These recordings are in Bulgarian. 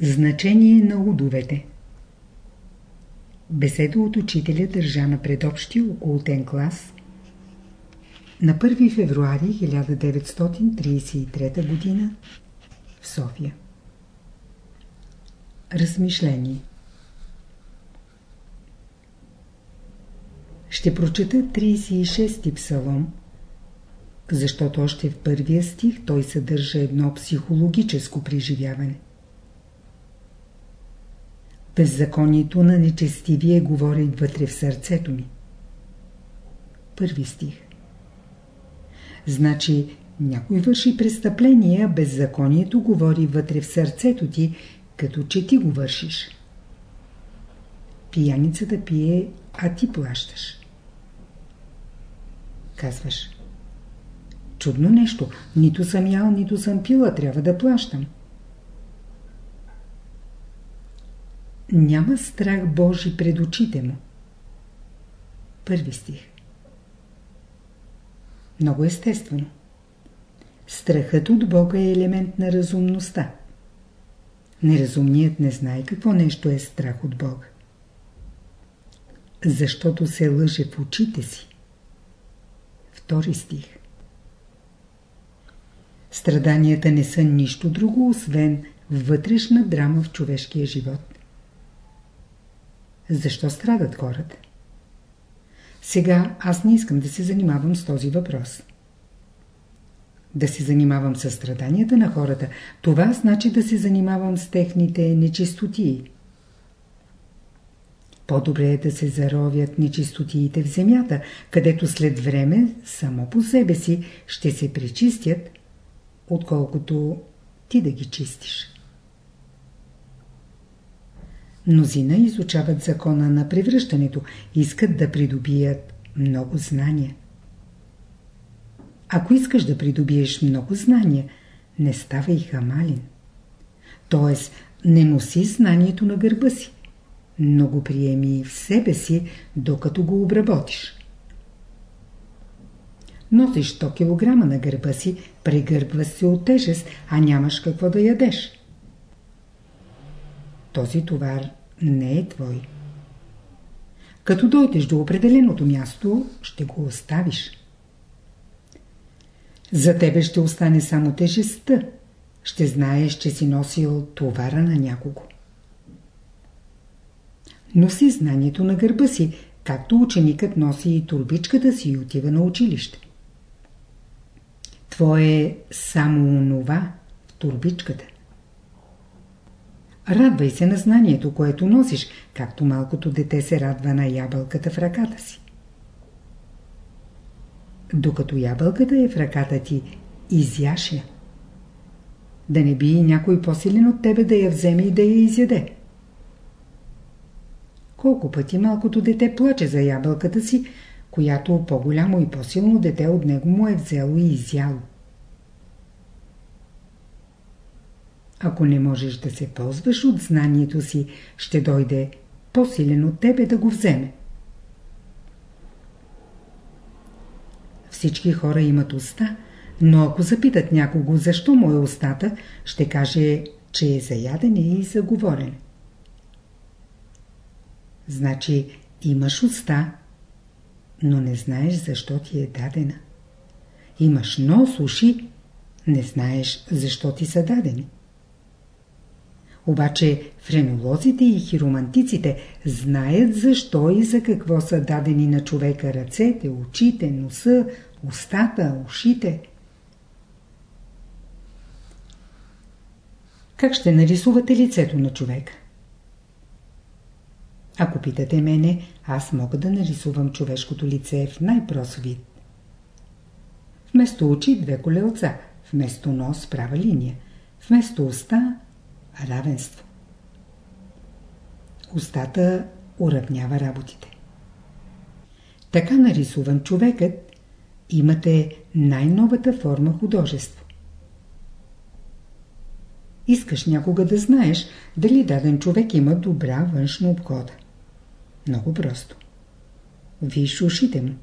Значение на удовете Беседа от учителя държа на предобщия околотен клас на 1 февруари 1933 г. в София. Размишление Ще прочета 36-ти псалом, защото още в първия стих той съдържа едно психологическо преживяване. Беззаконието на нечестивие говори вътре в сърцето ми. Първи стих. Значи някой върши престъпление, а беззаконието говори вътре в сърцето ти, като че ти го вършиш. Пияницата пие, а ти плащаш. Казваш. Чудно нещо. Нито съм ял, нито съм пила. Трябва да плащам. Няма страх Божи пред очите му. Първи стих. Много естествено. Страхът от Бога е елемент на разумността. Неразумният не знае какво нещо е страх от Бога. Защото се лъже в очите си. Втори стих. Страданията не са нищо друго, освен вътрешна драма в човешкия живот. Защо страдат хората? Сега аз не искам да се занимавам с този въпрос. Да се занимавам с страданията на хората, това значи да се занимавам с техните нечистотии. По-добре е да се заровят нечистотиите в земята, където след време само по себе си ще се пречистят, отколкото ти да ги чистиш. Мнозина изучават закона на превръщането, искат да придобият много знания. Ако искаш да придобиеш много знания, не ставай хамалин. Тоест, не носи знанието на гърба си, но го приеми в себе си, докато го обработиш. Носиш 100 кг на гърба си, прегърбва се от тежест, а нямаш какво да ядеш този товар не е твой. Като дойдеш до определеното място, ще го оставиш. За тебе ще остане само тежестта. Ще знаеш, че си носил товара на някого. Носи знанието на гърба си, както ученикът носи и турбичката си и отива на училище. Твое е само онова в турбичката. Радвай се на знанието, което носиш, както малкото дете се радва на ябълката в ръката си. Докато ябълката е в ръката ти, изяш я. Да не би някой по-силен от тебе да я вземе и да я изяде. Колко пъти малкото дете плаче за ябълката си, която по-голямо и по-силно дете от него му е взело и изяло. Ако не можеш да се ползваш от знанието си, ще дойде по-силен от тебе да го вземе. Всички хора имат уста, но ако запитат някого защо му е устата, ще каже, че е за ядене и за говорене. Значи имаш уста, но не знаеш защо ти е дадена. Имаш нос, уши, не знаеш защо ти са дадени. Обаче френолозите и хиромантиците знаят защо и за какво са дадени на човека ръцете, очите, носа, устата, ушите. Как ще нарисувате лицето на човека? Ако питате мене, аз мога да нарисувам човешкото лице в най-прост вид. Вместо очи две колелца, вместо нос права линия, вместо уста равенство. Устата уравнява работите. Така нарисуван човекът имате най-новата форма художество. Искаш някога да знаеш дали даден човек има добра външна обхода. Много просто. Виж ушите му.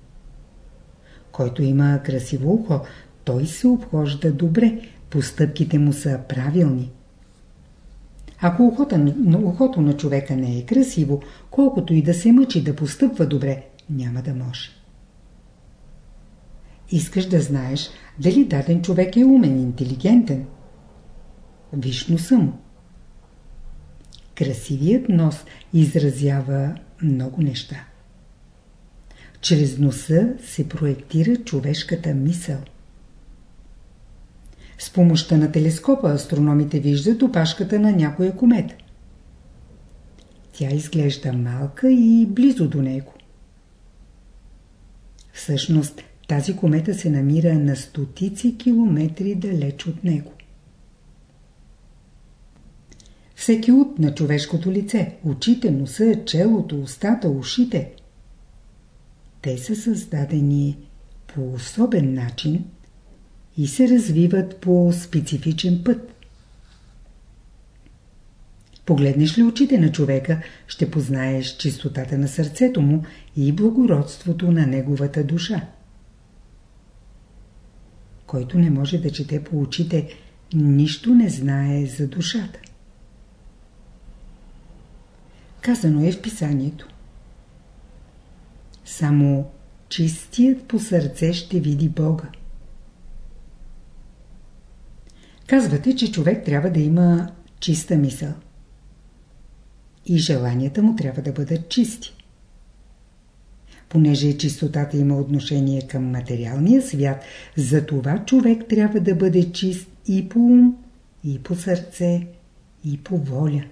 Който има красиво ухо, той се обхожда добре, постъпките му са правилни. Ако ухото, ухото на човека не е красиво, колкото и да се мъчи да постъпва добре, няма да може. Искаш да знаеш дали даден човек е умен, интелигентен. Виж му. Красивият нос изразява много неща. Чрез носа се проектира човешката мисъл. С помощта на телескопа астрономите виждат опашката на някоя комета. Тя изглежда малка и близо до него. Всъщност, тази комета се намира на стотици километри далеч от него. Всеки от на човешкото лице, очите, носа, челото, устата, ушите, те са създадени по особен начин и се развиват по специфичен път. Погледнеш ли очите на човека, ще познаеш чистотата на сърцето му и благородството на неговата душа. Който не може да чете по очите, нищо не знае за душата. Казано е в писанието. Само чистият по сърце ще види Бога. Казвате, че човек трябва да има чиста мисъл. И желанията му трябва да бъдат чисти. Понеже чистотата има отношение към материалния свят, затова човек трябва да бъде чист и по ум, и по сърце, и по воля.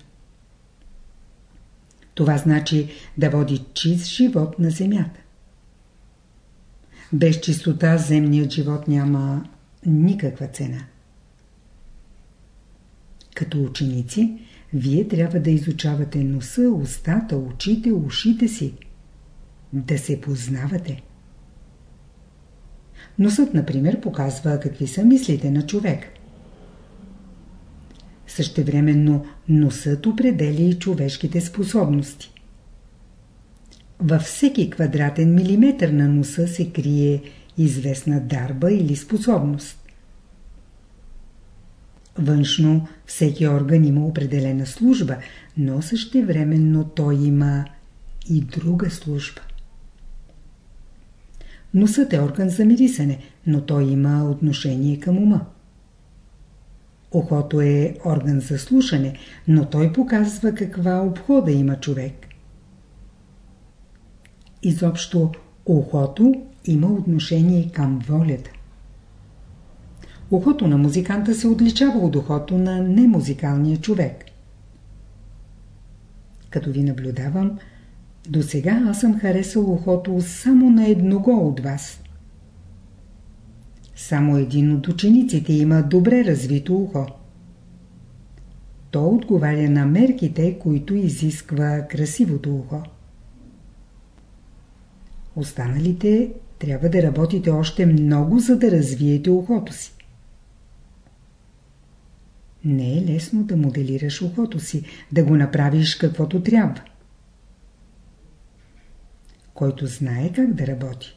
Това значи да води чист живот на земята. Без чистота земният живот няма никаква цена. Като ученици, вие трябва да изучавате носа, устата, очите, ушите си. Да се познавате. Носът, например, показва какви са мислите на човек. Същевременно носът определя и човешките способности. Във всеки квадратен милиметър на носа се крие известна дарба или способност. Външно всеки орган има определена служба, но същевременно той има и друга служба. Носът е орган за мирисане, но той има отношение към ума. Ухото е орган за слушане, но той показва каква обхода има човек. Изобщо, ухото има отношение към волята. Ухото на музиканта се отличава от ухото на немузикалния човек. Като ви наблюдавам, до сега аз съм харесал ухото само на едного от вас. Само един от учениците има добре развито ухо. То отговаря на мерките, които изисква красивото ухо. Останалите трябва да работите още много, за да развиете ухото си. Не е лесно да моделираш ухото си, да го направиш каквото трябва. Който знае как да работи,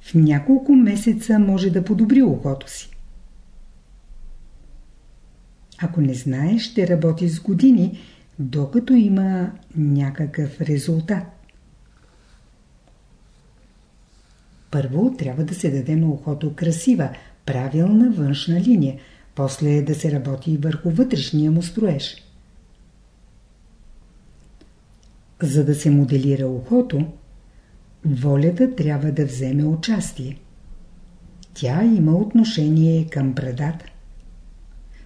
в няколко месеца може да подобри ухото си. Ако не знаеш, ще работи с години, докато има някакъв резултат. Първо трябва да се даде на ухото красива, правилна външна линия, после да се работи върху вътрешния му строеж. За да се моделира ухото, волята трябва да вземе участие. Тя има отношение към брадата.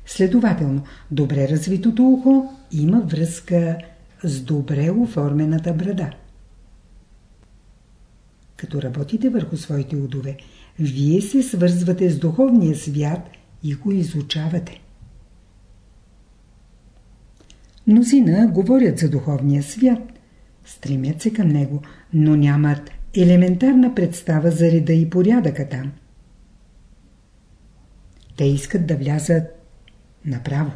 Следователно, добре развитото ухо има връзка с добре оформената брада. Като работите върху своите удове, вие се свързвате с духовния свят и го изучавате. Мнозина говорят за духовния свят, стремят се към него, но нямат елементарна представа за реда и порядъка там. Те искат да влязат направо.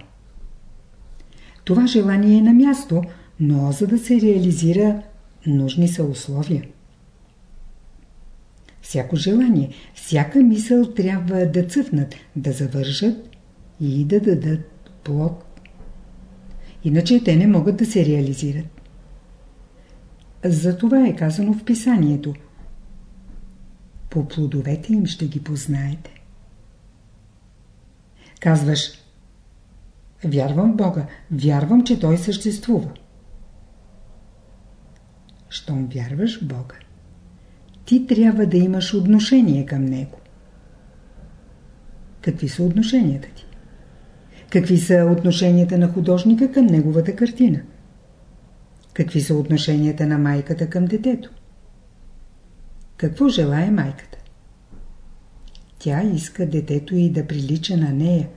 Това желание е на място, но за да се реализира, нужни са условия. Всяко желание, всяка мисъл трябва да цъфнат, да завържат и да дадат плод. иначе те не могат да се реализират. За това е казано в писанието. По плодовете им ще ги познаете. Казваш, вярвам в Бога, вярвам, че Той съществува. Щом вярваш в Бога, ти трябва да имаш отношение към Него. Какви са отношенията ти? Какви са отношенията на художника към неговата картина? Какви са отношенията на майката към детето? Какво желая майката? Тя иска детето и да прилича на нея.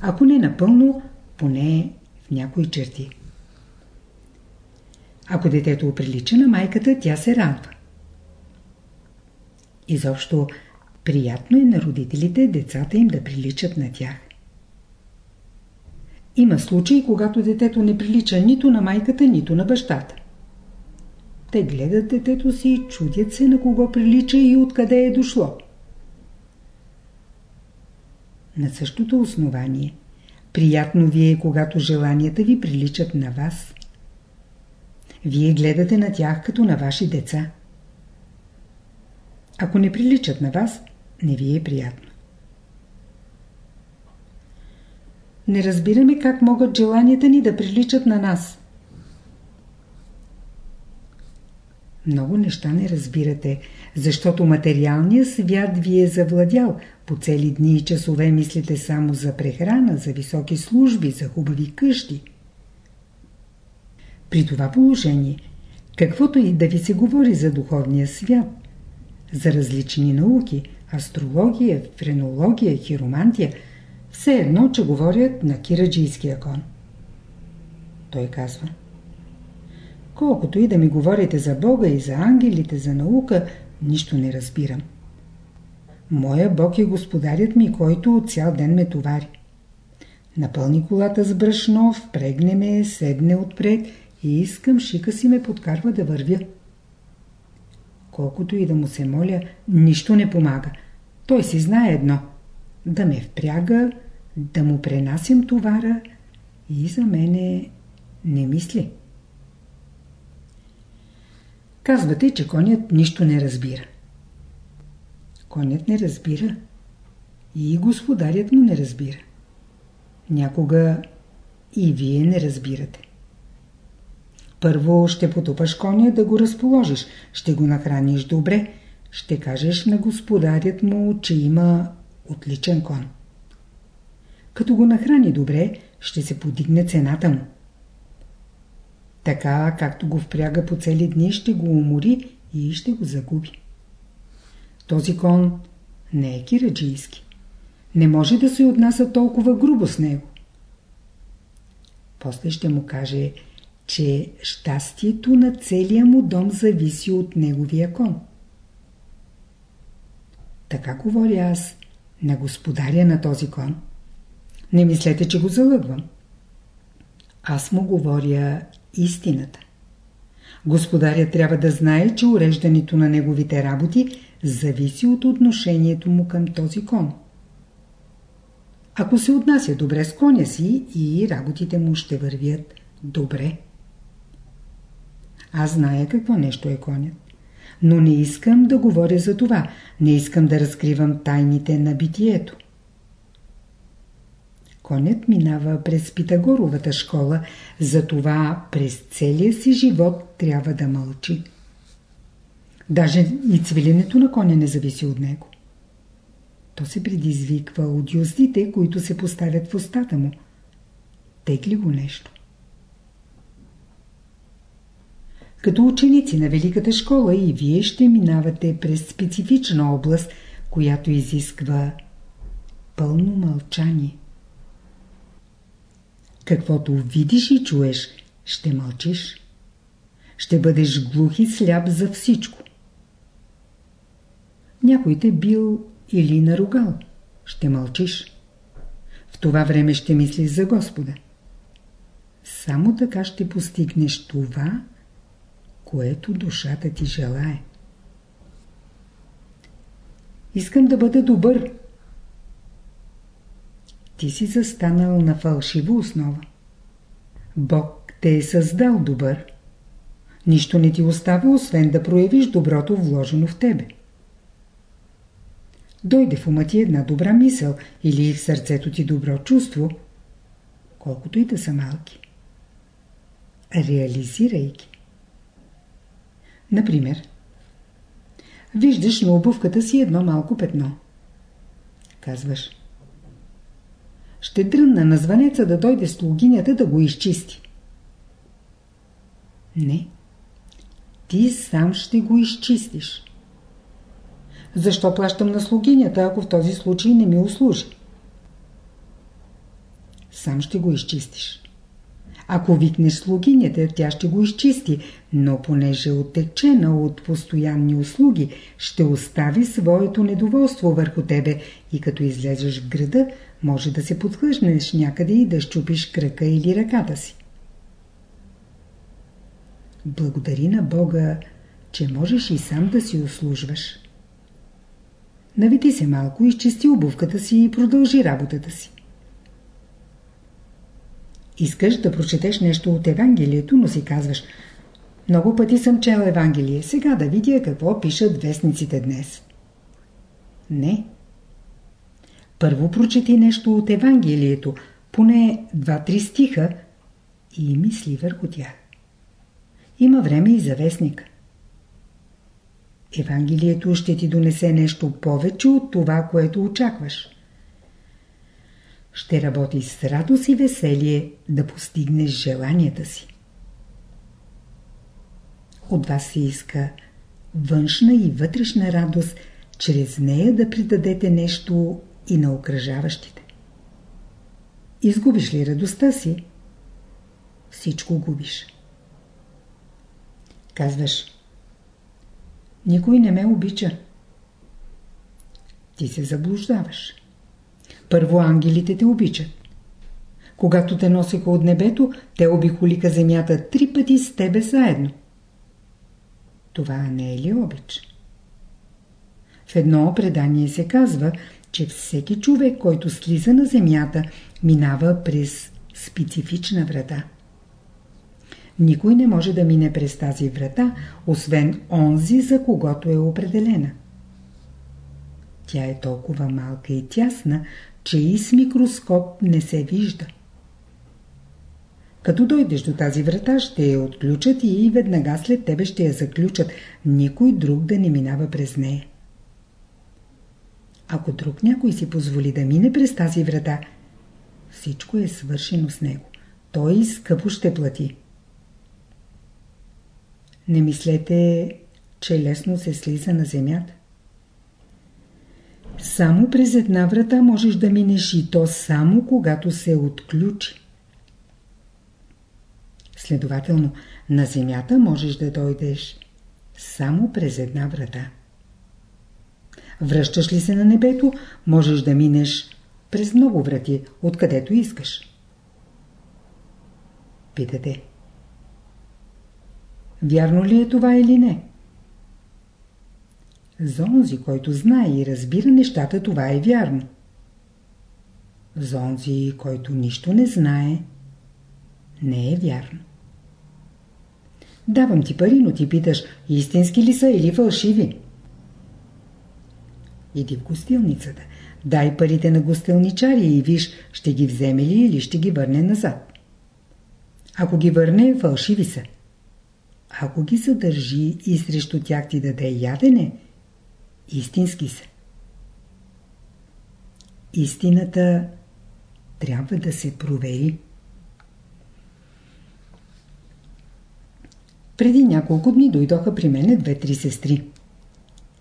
Ако не напълно, поне в някои черти. Ако детето прилича на майката, тя се радва. Изобщо, приятно е на родителите децата им да приличат на тях. Има случаи, когато детето не прилича нито на майката, нито на бащата. Те гледат детето си чудят се на кого прилича и откъде е дошло. На същото основание, приятно ви е, когато желанията ви приличат на вас. Вие гледате на тях като на ваши деца. Ако не приличат на вас, не ви е приятно. Не разбираме как могат желанията ни да приличат на нас. Много неща не разбирате, защото материалният свят ви е завладял. По цели дни и часове мислите само за прехрана, за високи служби, за хубави къщи. При това положение, каквото и да ви се говори за духовния свят, за различни науки, астрология, френология, хиромантия – все едно, че говорят на кираджийския кон. Той казва Колкото и да ми говорите за Бога и за ангелите, за наука, нищо не разбирам. Моя Бог е господарят ми, който цял ден ме товари. Напълни колата с брашно, впрегне ме, седне отпред и искам шика си ме подкарва да вървя. Колкото и да му се моля, нищо не помага. Той си знае едно – да ме впряга, да му пренасям товара и за мене не мисли. Казвате, че конят нищо не разбира. Конят не разбира. И господарят му не разбира. Някога и вие не разбирате. Първо ще потупаш коня да го разположиш, ще го нахраниш добре, ще кажеш на господарят му, че има отличен кон. Като го нахрани добре, ще се подигне цената му. Така, както го впряга по цели дни, ще го умори и ще го загуби. Този кон не е кираджийски. Не може да се отнася толкова грубо с него. После ще му каже, че щастието на целия му дом зависи от неговия кон. Така говоря аз на господаря на този кон. Не мислете, че го залъгвам. Аз му говоря истината. Господаря трябва да знае, че уреждането на неговите работи зависи от отношението му към този кон. Ако се отнася добре с коня си и работите му ще вървят добре. Аз зная какво нещо е конят. Но не искам да говоря за това. Не искам да разкривам тайните на битието. Конят минава през Питагоровата школа, затова през целия си живот трябва да мълчи. Даже и цвиленето на коня не зависи от него. То се предизвиква от юздите, които се поставят в устата му. Текли го нещо. Като ученици на Великата школа и вие ще минавате през специфична област, която изисква пълно мълчание. Каквото видиш и чуеш, ще мълчиш. Ще бъдеш глух и сляп за всичко. Някой те бил или наругал. Ще мълчиш. В това време ще мислиш за Господа. Само така ще постигнеш това, което душата ти желае. Искам да бъда добър. Ти си застанал на фалшива основа. Бог те е създал добър. Нищо не ти остава, освен да проявиш доброто вложено в тебе. Дойде в ума ти една добра мисъл или в сърцето ти добро чувство, колкото и да са малки. Реализирай ги. Например, виждаш на обувката си едно малко петно. Казваш. Ще дрънна на звънеца да дойде слугинята да го изчисти. Не. Ти сам ще го изчистиш. Защо плащам на слугинята, ако в този случай не ми услужи? Сам ще го изчистиш. Ако викнеш слугинята, тя ще го изчисти, но понеже е отечена от постоянни услуги, ще остави своето недоволство върху тебе и като излезеш в града, може да се подхлъжнеш някъде и да щупиш кръка или ръката си. Благодари на Бога, че можеш и сам да си услужваш. Навити се малко, изчисти обувката си и продължи работата си. Искаш да прочетеш нещо от Евангелието, но си казваш Много пъти съм чел Евангелие, сега да видя какво пишат вестниците днес. Не. Първо прочети нещо от Евангелието, поне два-три стиха и мисли върху тях. Има време и за вестник. Евангелието ще ти донесе нещо повече от това, което очакваш. Ще работи с радост и веселие да постигнеш желанията си. От вас се иска външна и вътрешна радост, чрез нея да придадете нещо и на окръжаващите. Изгубиш ли радостта си, всичко губиш. Казваш, никой не ме обича. Ти се заблуждаваш. Първо ангелите те обичат. Когато те носиха от небето, те обиколиха земята три пъти с тебе заедно. Това не е ли обич? В едно предание се казва, че всеки човек, който слиза на земята, минава през специфична врата. Никой не може да мине през тази врата, освен онзи, за когото е определена. Тя е толкова малка и тясна, че и с микроскоп не се вижда. Като дойдеш до тази врата, ще я отключат и веднага след тебе ще я заключат. Никой друг да не минава през нея. Ако друг някой си позволи да мине през тази врата, всичко е свършено с него. Той скъпо ще плати. Не мислете, че лесно се слиза на земята. Само през една врата можеш да минеш и то само когато се отключи. Следователно, на земята можеш да дойдеш само през една врата. Връщаш ли се на небето, можеш да минеш през много врати, откъдето искаш. Питате. Вярно ли е това или не? За онзи, който знае и разбира нещата, това е вярно. За онзи, който нищо не знае, не е вярно. Давам ти пари, но ти питаш, истински ли са или фалшиви? Иди в гостилницата. Дай парите на гостилничари и виж, ще ги вземе ли или ще ги върне назад. Ако ги върне, фалшиви са. Ако ги задържи и срещу тях ти даде ядене, истински са. Истината трябва да се провери. Преди няколко дни дойдоха при мене две-три сестри.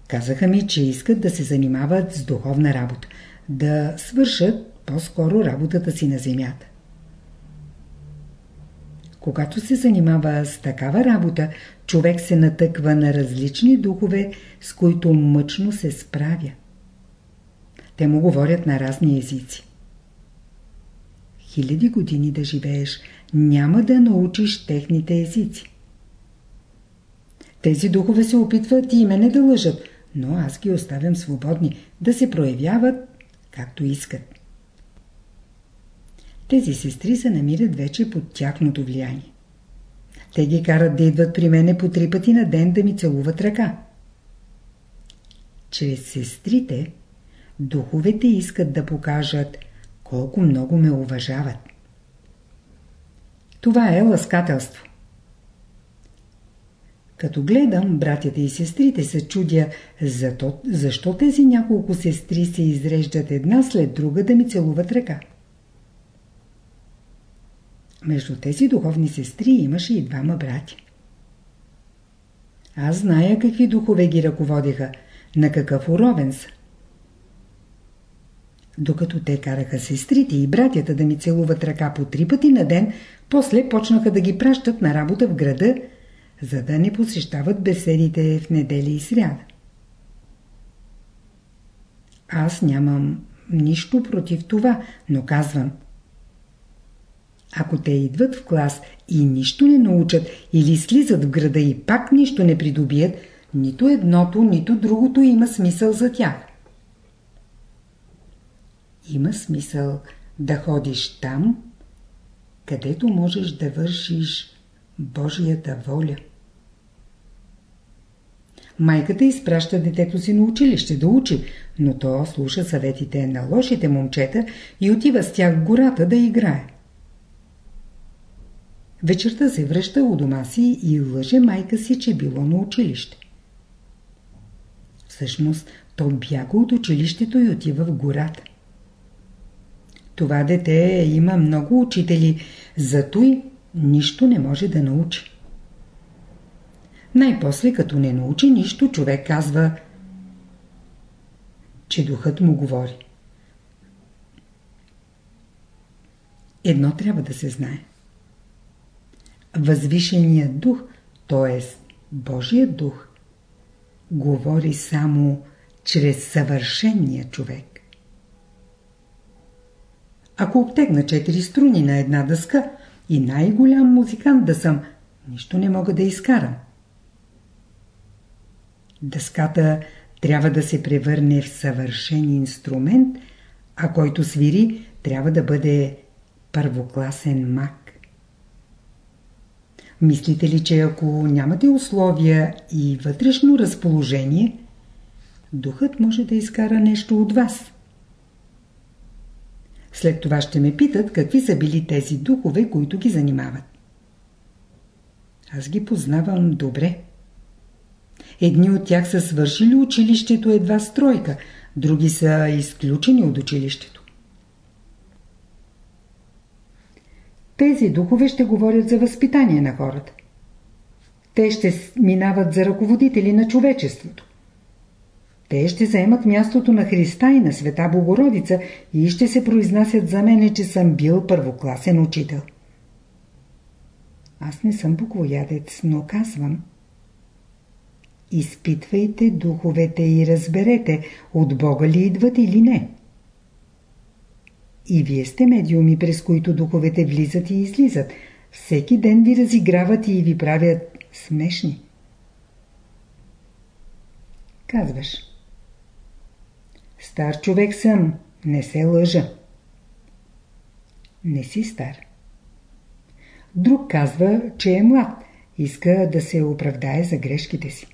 Казаха ми, че искат да се занимават с духовна работа, да свършат по-скоро работата си на земята. Когато се занимава с такава работа, човек се натъква на различни духове, с които мъчно се справя. Те му говорят на разни езици. Хиляди години да живееш, няма да научиш техните езици. Тези духове се опитват и мене да лъжат, но аз ги оставям свободни, да се проявяват както искат. Тези сестри се намират вече под тяхното влияние. Те ги карат да идват при мене по три пъти на ден да ми целуват ръка. Чрез сестрите, духовете искат да покажат колко много ме уважават. Това е ласкателство. Като гледам братята и сестрите се чудя, защо тези няколко сестри се изреждат една след друга да ми целуват ръка. Между тези духовни сестри имаше и двама брати. Аз зная какви духове ги ръководиха, на какъв уровен са. Докато те караха сестрите и братята да ми целуват ръка по три пъти на ден, после почнаха да ги пращат на работа в града, за да не посещават беседите в неделя и сряда. Аз нямам нищо против това, но казвам – ако те идват в клас и нищо не научат или слизат в града и пак нищо не придобият, нито едното, нито другото има смисъл за тях. Има смисъл да ходиш там, където можеш да вършиш Божията воля. Майката изпраща детето си на училище да учи, но то слуша съветите на лошите момчета и отива с тях в гората да играе. Вечерта се връща у дома си и лъже майка си, че било на училище. Всъщност, то бяга от училището и отива в гората. Това дете има много учители, зато и нищо не може да научи. Най-после, като не научи нищо, човек казва, че духът му говори. Едно трябва да се знае. Възвишеният дух, т.е. Божият дух, говори само чрез съвършения човек. Ако обтегна четири струни на една дъска и най-голям музикант да съм, нищо не мога да изкарам. Дъската трябва да се превърне в съвършен инструмент, а който свири трябва да бъде първокласен мак. Мислите ли, че ако нямате условия и вътрешно разположение, духът може да изкара нещо от вас? След това ще ме питат какви са били тези духове, които ги занимават. Аз ги познавам добре. Едни от тях са свършили училището едва стройка, други са изключени от училището. Тези духове ще говорят за възпитание на хората. Те ще минават за ръководители на човечеството. Те ще заемат мястото на Христа и на Света Богородица и ще се произнасят за мене, че съм бил първокласен учител. Аз не съм буквоядец, но казвам. Изпитвайте духовете и разберете, от Бога ли идват или не. И вие сте медиуми, през които духовете влизат и излизат. Всеки ден ви разиграват и ви правят смешни. Казваш. Стар човек съм, не се лъжа. Не си стар. Друг казва, че е млад, иска да се оправдае за грешките си.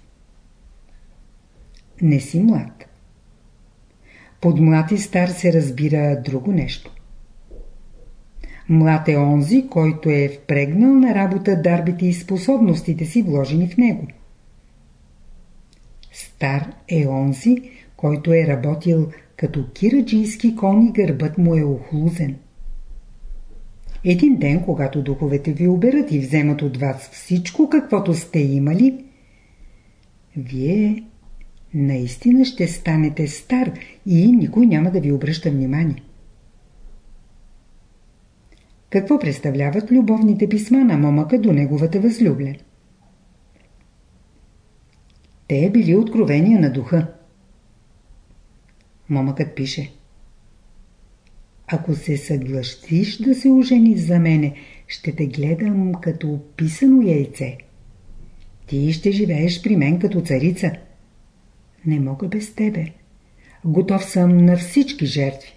Не си млад. Под млад и стар се разбира друго нещо. Млад е онзи, който е впрегнал на работа дарбите и способностите си вложени в него. Стар е онзи, който е работил като кираджийски кон и гърбът му е охлузен. Един ден, когато духовете ви оберат и вземат от вас всичко, каквото сте имали, вие наистина ще станете стар и никой няма да ви обръща внимание. Какво представляват любовните писма на момъка до неговата възлюблен? Те били откровения на духа. Момъкът пише Ако се съгласиш да се ожениш за мене, ще те гледам като описано яйце. Ти ще живееш при мен като царица. Не мога без тебе. Готов съм на всички жертви.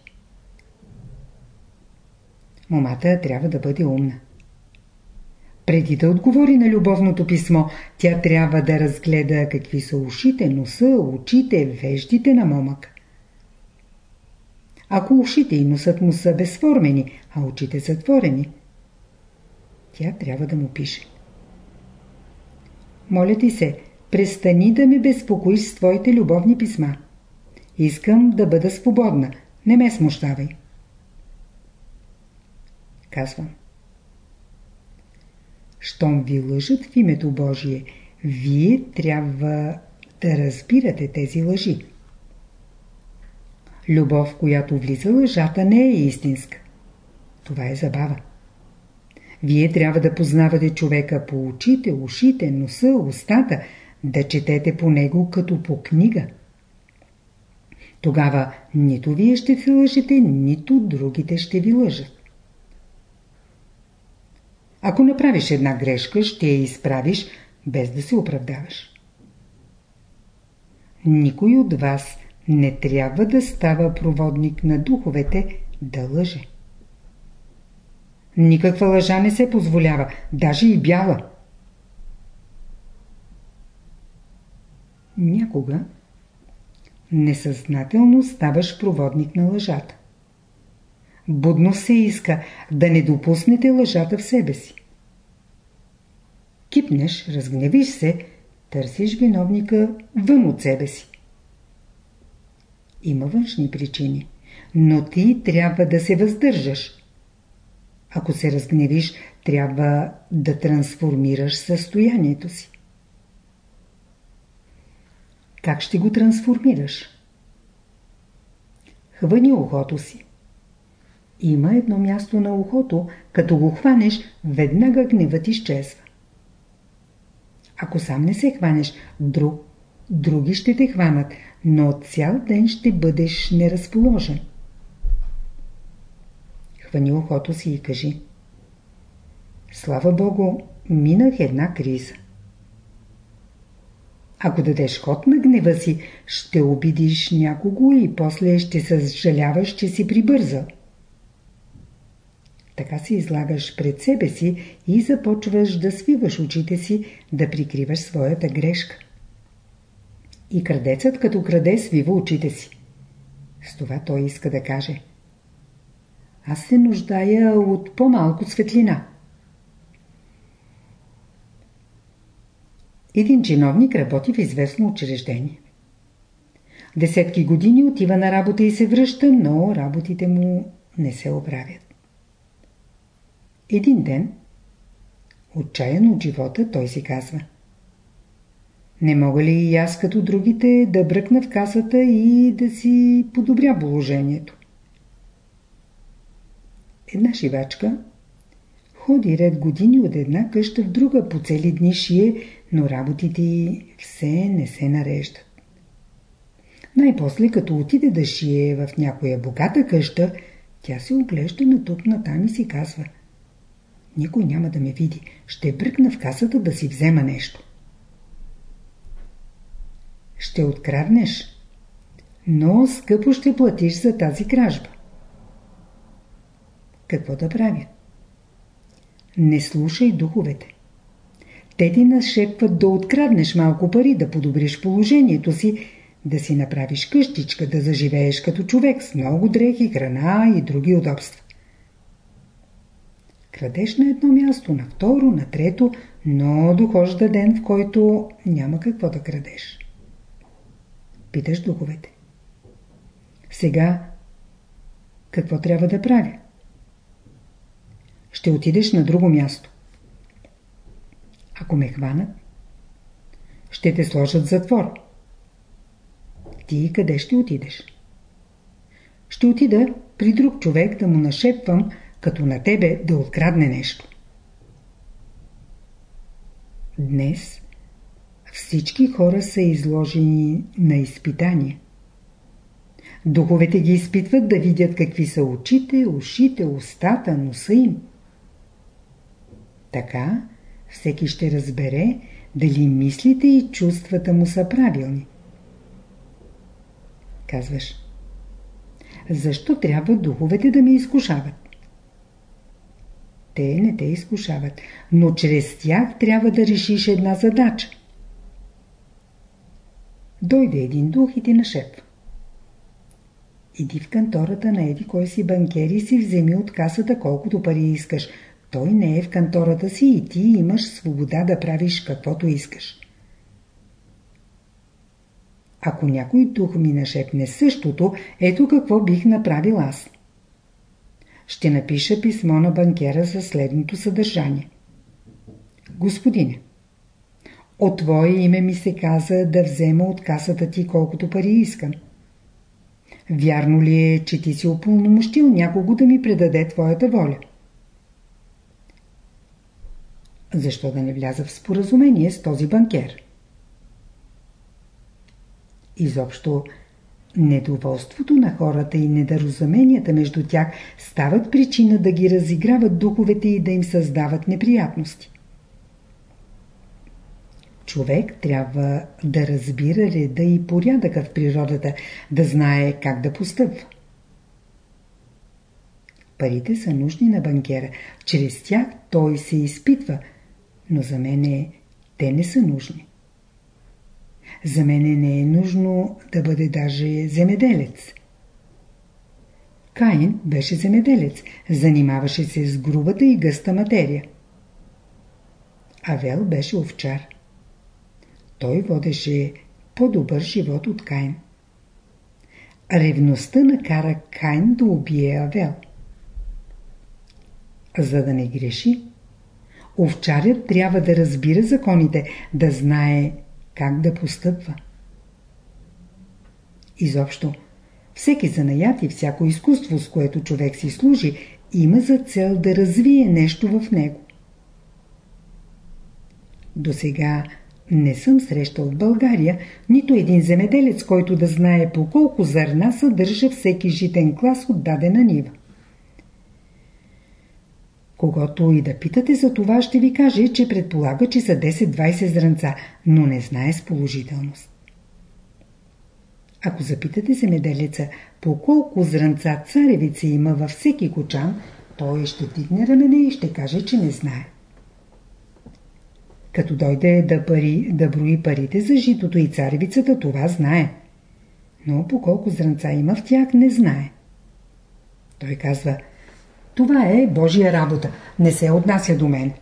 Момата трябва да бъде умна. Преди да отговори на любовното писмо, тя трябва да разгледа какви са ушите, носа, очите, веждите на момък. Ако ушите и носът му са безформени, а очите затворени, тя трябва да му пише. Моля ти се, престани да ме безпокоиш с твоите любовни писма. Искам да бъда свободна. Не ме смущавай. Казвам. Щом ви лъжат в името Божие, вие трябва да разбирате тези лъжи. Любов, която влиза лъжата, не е истинска. Това е забава. Вие трябва да познавате човека по очите, ушите, носа, устата, да четете по него като по книга. Тогава нито вие ще се лъжете, нито другите ще ви лъжат. Ако направиш една грешка, ще я изправиш, без да се оправдаваш. Никой от вас не трябва да става проводник на духовете да лъже. Никаква лъжа не се позволява, даже и бяла. Някога несъзнателно ставаш проводник на лъжата. Будно се иска да не допуснете лъжата в себе си. Кипнеш, разгневиш се, търсиш виновника вън от себе си. Има външни причини, но ти трябва да се въздържаш. Ако се разгневиш, трябва да трансформираш състоянието си. Как ще го трансформираш? Хвани ухото си. Има едно място на ухото, като го хванеш, веднага гневът изчезва. Ако сам не се хванеш, друг, други ще те хванат, но цял ден ще бъдеш неразположен. Хвани ухото си и кажи Слава Богу, минах една криза. Ако дадеш ход на гнева си, ще обидиш някого и после ще съжаляваш, че си прибързал. Така си излагаш пред себе си и започваш да свиваш очите си, да прикриваш своята грешка. И крадецът като краде свива очите си. С това той иска да каже. Аз се нуждая от по-малко светлина. Един чиновник работи в известно учреждение. Десетки години отива на работа и се връща, но работите му не се оправят. Един ден, отчаян от живота, той си казва Не мога ли и аз като другите да бръкна в касата и да си подобря положението? Една шивачка ходи ред години от една къща в друга по цели дни шие, но работите все не се нареждат. Най-после, като отиде да шие в някоя богата къща, тя се оглежда на тук там и си казва – никой няма да ме види. Ще бръкна в касата да си взема нещо. Ще откраднеш, но скъпо ще платиш за тази кражба. Какво да правя? Не слушай духовете. Те ти нашепват да откраднеш малко пари, да подобриш положението си, да си направиш къщичка, да заживееш като човек с много дрехи, храна и други удобства. Крадеш на едно място, на второ, на трето, но дохожда ден, в който няма какво да крадеш. Питаш духовете. Сега какво трябва да правя? Ще отидеш на друго място. Ако ме хванат, ще те сложат затвор. Ти къде ще отидеш? Ще отида при друг човек да му нашепвам, като на тебе да открадне нещо. Днес всички хора са изложени на изпитания. Духовете ги изпитват да видят какви са очите, ушите, устата, носа им. Така всеки ще разбере дали мислите и чувствата му са правилни. Казваш, защо трябва духовете да ме изкушават? Те не те изкушават, но чрез тях трябва да решиш една задача. Дойде един дух и ти на шеф. Иди в кантората на еди кой си банкер и си вземи от касата колкото пари искаш. Той не е в кантората си и ти имаш свобода да правиш каквото искаш. Ако някой дух ми нашепне същото, ето какво бих направил аз. Ще напиша писмо на банкера за следното съдържание. Господине, от твое име ми се каза да взема от касата ти колкото пари искам. Вярно ли е, че ти си опълномощил някого да ми предаде твоята воля? Защо да не вляза в споразумение с този банкер? Изобщо, недоволството на хората и недоразуменията между тях стават причина да ги разиграват духовете и да им създават неприятности. Човек трябва да разбира реда и порядъка в природата, да знае как да постъпва. Парите са нужни на банкера. Чрез тях той се изпитва, но за мене те не са нужни. За мене не е нужно да бъде даже земеделец. Каин беше земеделец, занимаваше се с грубата и гъста материя. Авел беше овчар. Той водеше по-добър живот от Каин. Ревността накара Каин да убие Авел. За да не греши, овчарят трябва да разбира законите, да знае как да постъпва. Изобщо, всеки занаят и всяко изкуство, с което човек си служи, има за цел да развие нещо в него. До сега не съм срещал в България нито един земеделец, който да знае по колко зърна съдържа всеки житен клас от дадена нива. Когато и да питате за това, ще ви каже, че предполага, че са 10-20 зранца, но не знае с положителност. Ако запитате земеделеца по колко зранца царевица има във всеки кочан, той ще дигне рамене и ще каже, че не знае. Като дойде да, пари, да брои парите за житото и царевицата, това знае. Но по колко зранца има в тях, не знае. Той казва, това е Божия работа, не се отнася до мен.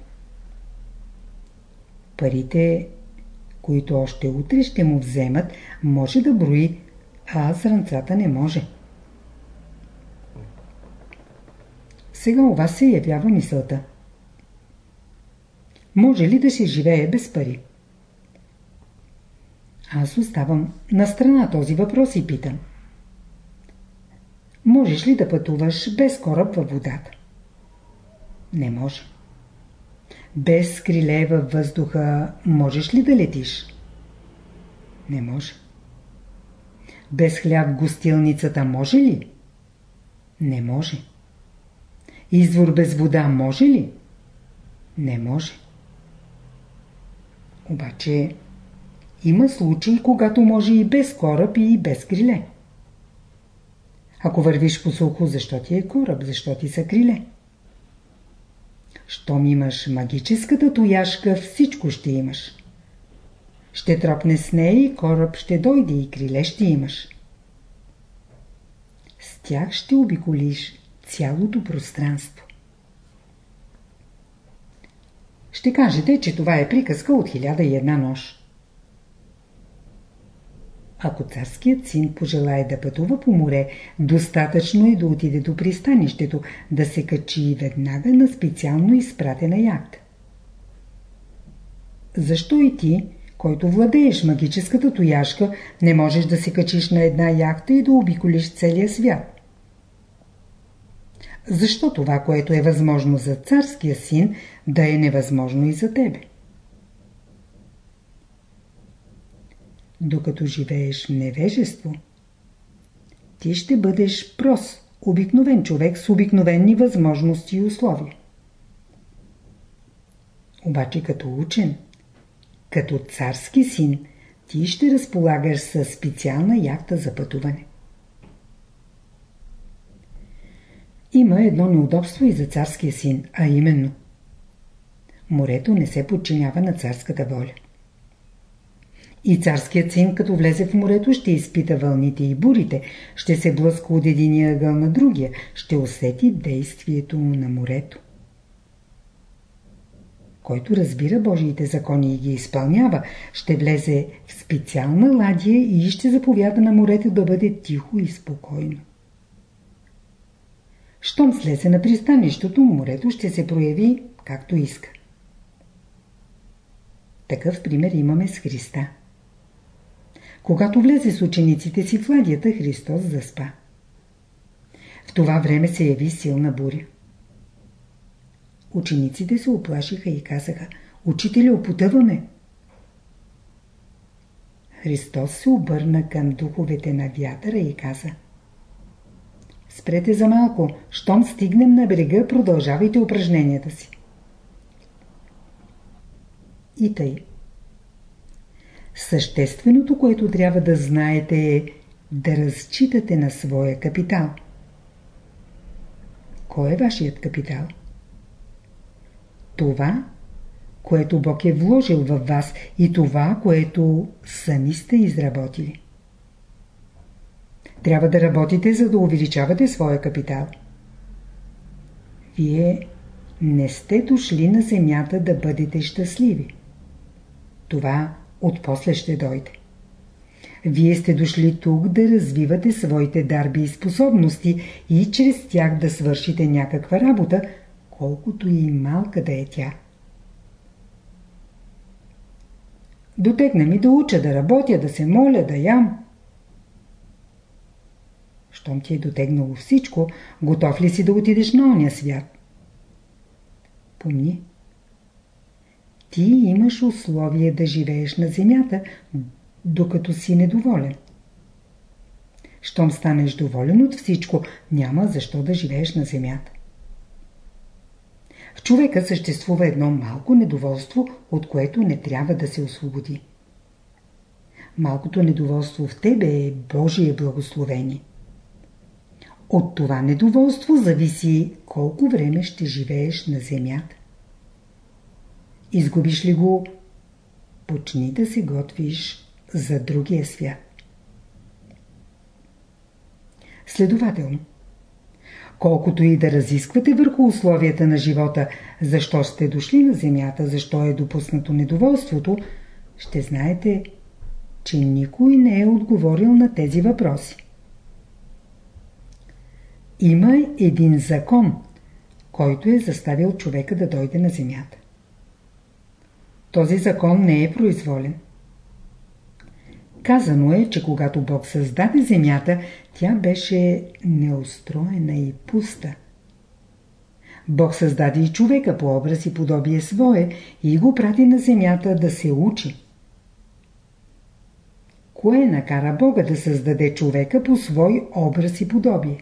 Парите, които още утре ще му вземат, може да брои, а зранцата не може. Сега у вас се явява мисълта. Може ли да се живее без пари? Аз оставам на страна този въпрос и питам. Можеш ли да пътуваш без кораб във водата? Не може. Без криле във въздуха можеш ли да летиш? Не може. Без хляб гостилницата може ли? Не може. Извор без вода може ли? Не може. Обаче има случаи, когато може и без кораб и без криле. Ако вървиш по сухо, защо ти е кораб, защо ти са криле? Щом имаш магическата тояшка, всичко ще имаш. Ще тропне с нея и кораб ще дойде и криле ще имаш. С тях ще обиколиш цялото пространство. Ще кажете, че това е приказка от хиляда и една нощ. Ако царският син пожелае да пътува по море, достатъчно е да отиде до пристанището, да се качи веднага на специално изпратена яхта. Защо и ти, който владееш магическата тояшка, не можеш да се качиш на една яхта и да обиколиш целия свят? Защо това, което е възможно за царския син, да е невъзможно и за тебе? Докато живееш в невежество, ти ще бъдеш прос, обикновен човек с обикновени възможности и условия. Обаче като учен, като царски син, ти ще разполагаш с специална яхта за пътуване. Има едно неудобство и за царския син, а именно морето не се подчинява на царската воля. И царският син, като влезе в морето, ще изпита вълните и бурите, ще се блъска от единия ъгъл на другия, ще усети действието на морето. Който разбира Божиите закони и ги изпълнява, ще влезе в специална ладия и ще заповяда на морето да бъде тихо и спокойно. Щом слезе на пристанището, морето ще се прояви както иска. Такъв пример имаме с Христа. Когато влезе с учениците си в ладията, Христос заспа. В това време се яви силна буря. Учениците се оплашиха и казаха Учителю, потъваме! Христос се обърна към духовете на вятъра и каза Спрете за малко, щом стигнем на брега, продължавайте упражненията си. И тъй. Същественото, което трябва да знаете е да разчитате на своя капитал. Кой е вашият капитал? Това, което Бог е вложил във вас и това, което сами сте изработили. Трябва да работите, за да увеличавате своя капитал. Вие не сте дошли на земята да бъдете щастливи. Това отпосле ще дойде. Вие сте дошли тук да развивате своите дарби и способности и чрез тях да свършите някаква работа, колкото и малка да е тя. Дотегна ми да уча, да работя, да се моля, да ям. Щом ти е дотегнало всичко, готов ли си да отидеш на оня свят? Помни. Ти имаш условие да живееш на земята, докато си недоволен. Щом станеш доволен от всичко, няма защо да живееш на земята. В човека съществува едно малко недоволство, от което не трябва да се освободи. Малкото недоволство в тебе е Божие благословение. От това недоволство зависи колко време ще живееш на земята. Изгубиш ли го, почни да се готвиш за другия свят. Следователно, колкото и да разисквате върху условията на живота, защо сте дошли на земята, защо е допуснато недоволството, ще знаете, че никой не е отговорил на тези въпроси. Има един закон, който е заставил човека да дойде на земята. Този закон не е произволен. Казано е, че когато Бог създаде земята, тя беше неустроена и пуста. Бог създаде и човека по образ и подобие свое и го прати на земята да се учи. Кое накара Бога да създаде човека по свой образ и подобие?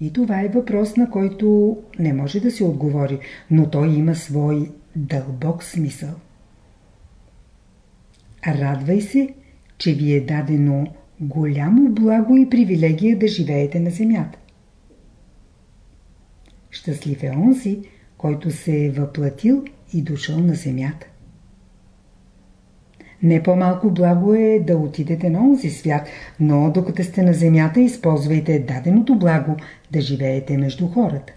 И това е въпрос, на който не може да се отговори, но той има свой дълбок смисъл. Радвай се, че ви е дадено голямо благо и привилегия да живеете на земята. Щастлив е онзи, който се е въплатил и дошъл на земята. Не по-малко благо е да отидете на онзи свят, но докато сте на земята, използвайте даденото благо да живеете между хората.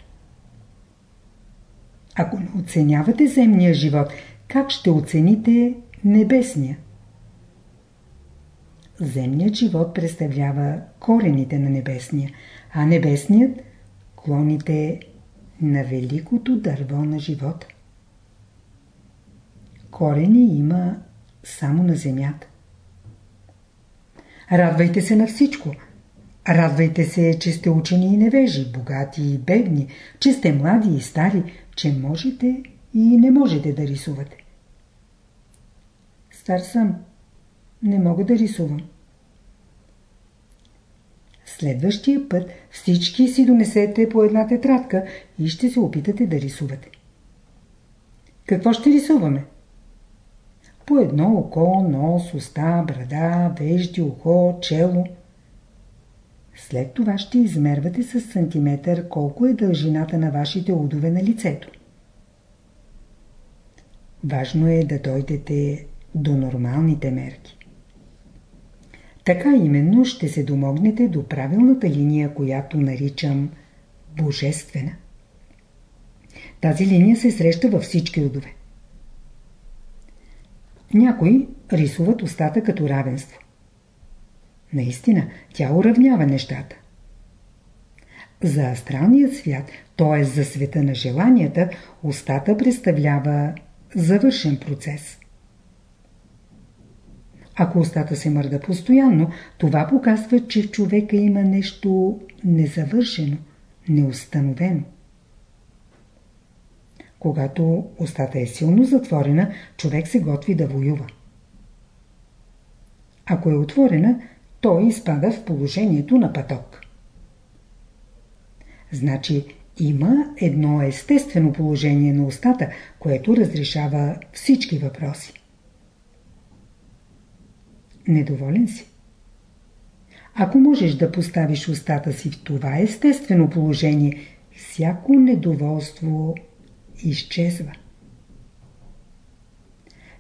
Ако не оценявате земния живот, как ще оцените небесния? Земният живот представлява корените на небесния, а небесният – клоните на великото дърво на живота. Корени има само на земята. Радвайте се на всичко. Радвайте се, че сте учени и невежи, богати и бедни, че сте млади и стари, че можете и не можете да рисувате. Стар съм. Не мога да рисувам. Следващия път всички си донесете по една тетрадка и ще се опитате да рисувате. Какво ще рисуваме? По едно око, нос, уста, брада, вежди, ухо, чело. След това ще измервате с сантиметър колко е дължината на вашите удове на лицето. Важно е да дойдете до нормалните мерки. Така именно ще се домогнете до правилната линия, която наричам Божествена. Тази линия се среща във всички удове. Някои рисуват устата като равенство. Наистина, тя уравнява нещата. За астралният свят, т.е. за света на желанията, устата представлява завършен процес. Ако устата се мърда постоянно, това показва, че в човека има нещо незавършено, неустановено. Когато устата е силно затворена, човек се готви да воюва. Ако е отворена, той изпада в положението на паток. Значи има едно естествено положение на устата, което разрешава всички въпроси. Недоволен си? Ако можеш да поставиш устата си в това естествено положение, всяко недоволство изчезва.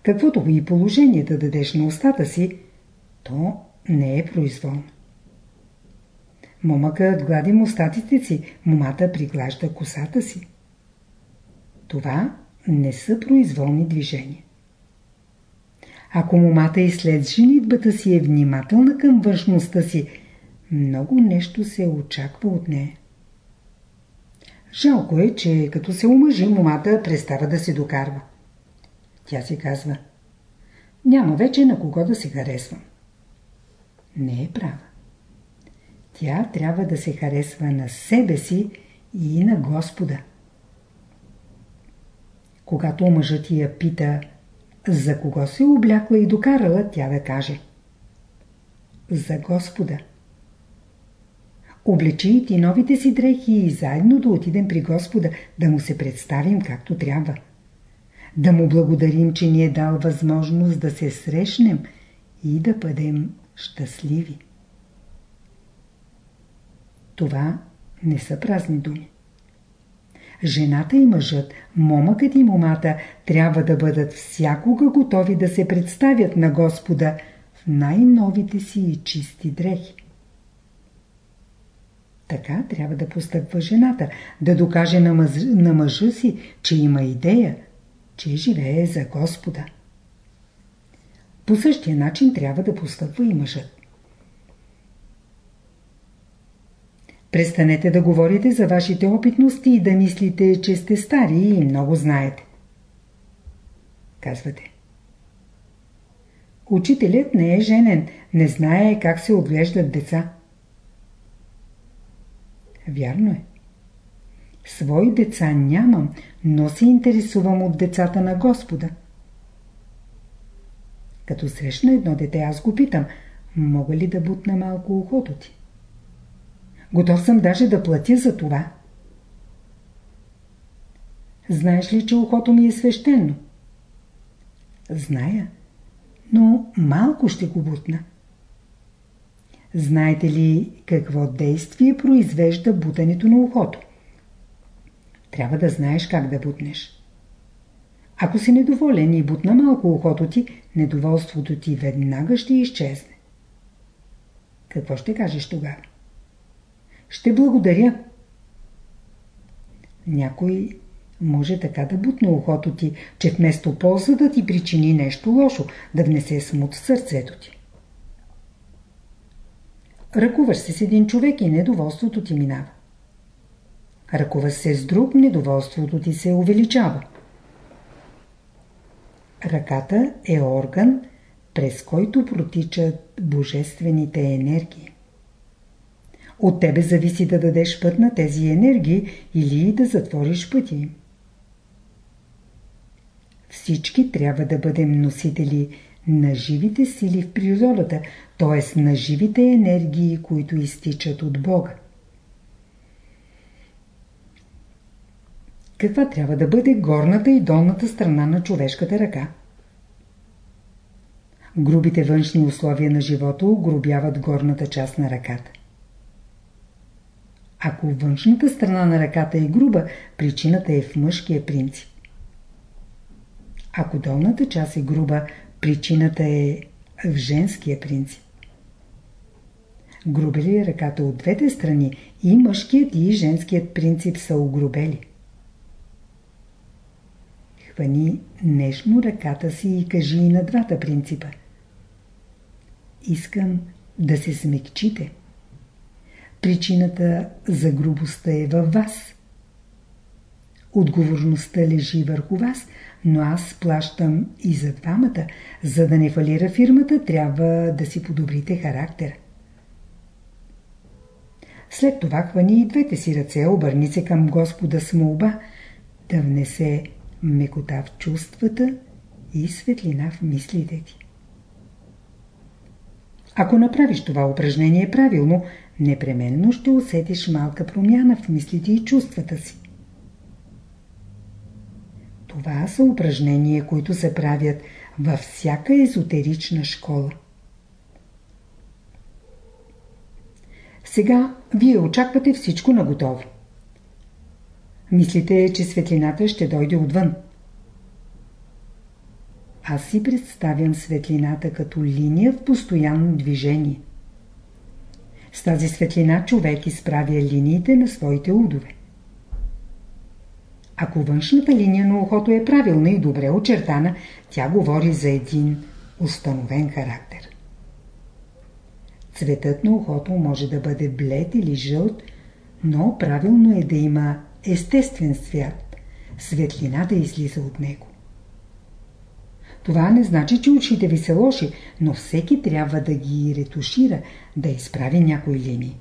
Каквото и положение да дадеш на устата си, то не е произволно. Момъкът глади мустатите си, момата приглажда косата си. Това не са произволни движения. Ако момата и след женитбата си е внимателна към външността си, много нещо се очаква от нея. Жалко е, че като се омъжи, момата престава да се докарва. Тя си казва, няма вече на кого да се харесвам. Не е права. Тя трябва да се харесва на себе си и на Господа. Когато мъжът я пита за кого се облякла и докарала, тя да каже За Господа. Облечи и ти новите си дрехи и заедно да отидем при Господа, да му се представим както трябва. Да му благодарим, че ни е дал възможност да се срещнем и да бъдем щастливи. Това не са празни думи. Жената и мъжът, момъкът и момата трябва да бъдат всякога готови да се представят на Господа в най-новите си и чисти дрехи. Така трябва да постъпва жената, да докаже на, мъж, на мъжа си, че има идея, че живее за Господа. По същия начин трябва да постъпва и мъжът. Престанете да говорите за вашите опитности и да мислите, че сте стари и много знаете. Казвате. Учителят не е женен, не знае как се отглеждат деца. Вярно е. Свои деца нямам, но се интересувам от децата на Господа. Като срещна едно дете, аз го питам, мога ли да бутна малко ухото ти? Готов съм даже да платя за това. Знаеш ли, че ухото ми е свещено? Зная, но малко ще го бутна. Знаете ли какво действие произвежда бутането на ухото? Трябва да знаеш как да бутнеш. Ако си недоволен и бутна малко ухото ти, недоволството ти веднага ще изчезне. Какво ще кажеш тогава? Ще благодаря. Някой може така да бутне ухото ти, че вместо полза да ти причини нещо лошо, да внесе смут в сърцето ти. Ръкуваш се с един човек и недоволството ти минава. Ръкуваш се с друг, недоволството ти се увеличава. Ръката е орган, през който протичат божествените енергии. От тебе зависи да дадеш път на тези енергии или да затвориш пъти. Всички трябва да бъдем носители на живите сили в природата, т.е. на живите енергии, които изтичат от Бога. Каква трябва да бъде горната и долната страна на човешката ръка? Грубите външни условия на живота огрубяват горната част на ръката. Ако външната страна на ръката е груба, причината е в мъжкия принцип. Ако долната част е груба, причината е в женския принцип. Грубели ръката от двете страни и мъжкият и женският принцип са огрубели. Хвани нежно ръката си и кажи и на двата принципа. Искам да се смекчите. Причината за грубостта е във вас. Отговорността лежи върху вас, но аз плащам и за двамата. За да не фалира фирмата, трябва да си подобрите характера. След това хвани и двете си ръце, обърни се към Господа с молба да внесе мекота в чувствата и светлина в мислите ти. Ако направиш това упражнение правилно, непременно ще усетиш малка промяна в мислите и чувствата си. Това са упражнения, които се правят във всяка езотерична школа. Сега вие очаквате всичко наготово. Мислите, че светлината ще дойде отвън. Аз си представям светлината като линия в постоянно движение. С тази светлина човек изправя линиите на своите удове. Ако външната линия на ухото е правилна и добре очертана, тя говори за един установен характер. Цветът на ухото може да бъде блед или жълт, но правилно е да има естествен свят, светлина да излиза от него. Това не значи, че очите ви са лоши, но всеки трябва да ги ретушира, да изправи някои линии.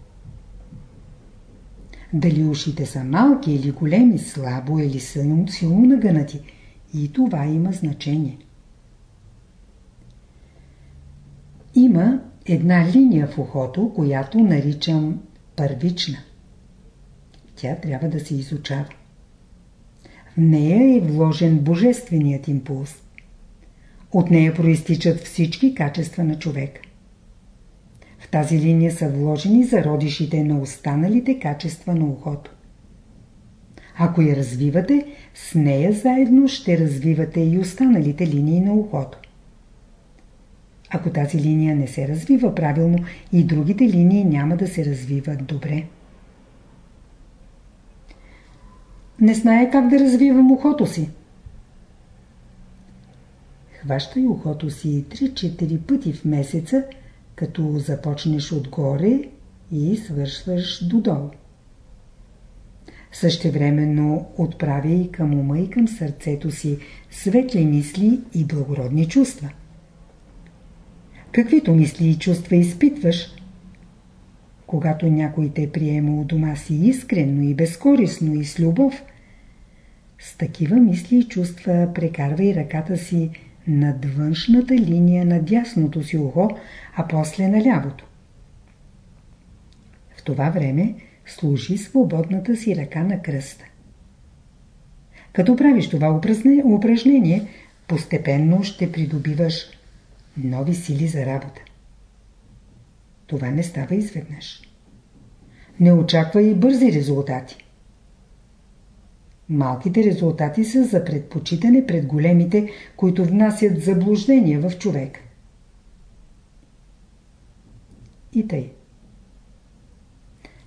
Дали ушите са малки или големи, слабо или силно нагънати, и това има значение. Има една линия в ухото, която наричам първична. Тя трябва да се изучава. В нея е вложен божественият импулс. От нея проистичат всички качества на човек. В тази линия са вложени зародишите на останалите качества на ухото. Ако я развивате, с нея заедно ще развивате и останалите линии на ухото. Ако тази линия не се развива правилно, и другите линии няма да се развиват добре. Не знае как да развивам ухото си. Хващай ухото си 3-4 пъти в месеца, като започнеш отгоре и свършваш додолу. Същевременно отправяй към ума и към сърцето си светли мисли и благородни чувства. Каквито мисли и чувства изпитваш, когато някой те приема у дома си искрено и безкорисно и с любов, с такива мисли и чувства прекарвай ръката си над външната линия на дясното си ухо, а после на лявото. В това време служи свободната си ръка на кръста. Като правиш това упражнение, постепенно ще придобиваш нови сили за работа. Това не става изведнъж. Не очаква и бързи резултати. Малките резултати са за предпочитане пред големите, които внасят заблуждения в човек. И тъй.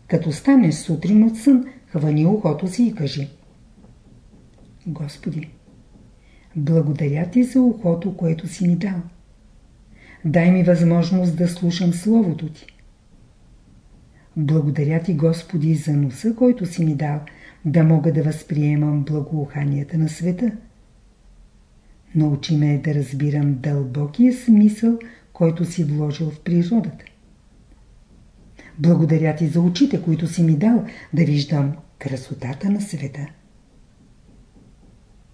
Като станеш сутрин от сън, хвани ухото си и кажи Господи, благодаря ти за ухото, което си ми дал. Дай ми възможност да слушам Словото ти. Благодаря ти, Господи, за носа, който си ми дал, да мога да възприемам благоуханията на света. Научи ме да разбирам дълбокия смисъл, който си вложил в природата. Благодаря ти за очите, които си ми дал, да виждам красотата на света.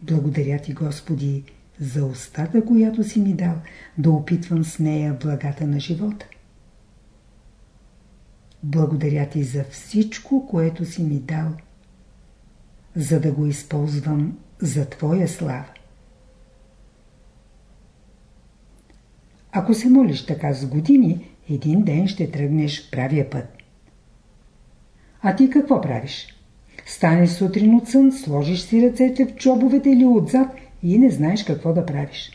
Благодаря ти, Господи, за устата, която си ми дал, да опитвам с нея благата на живота. Благодаря ти за всичко, което си ми дал, за да го използвам за Твоя слава. Ако се молиш така с години, един ден ще тръгнеш правия път. А ти какво правиш? Станеш сутрин от сън, сложиш си ръцете в чобовете или отзад и не знаеш какво да правиш.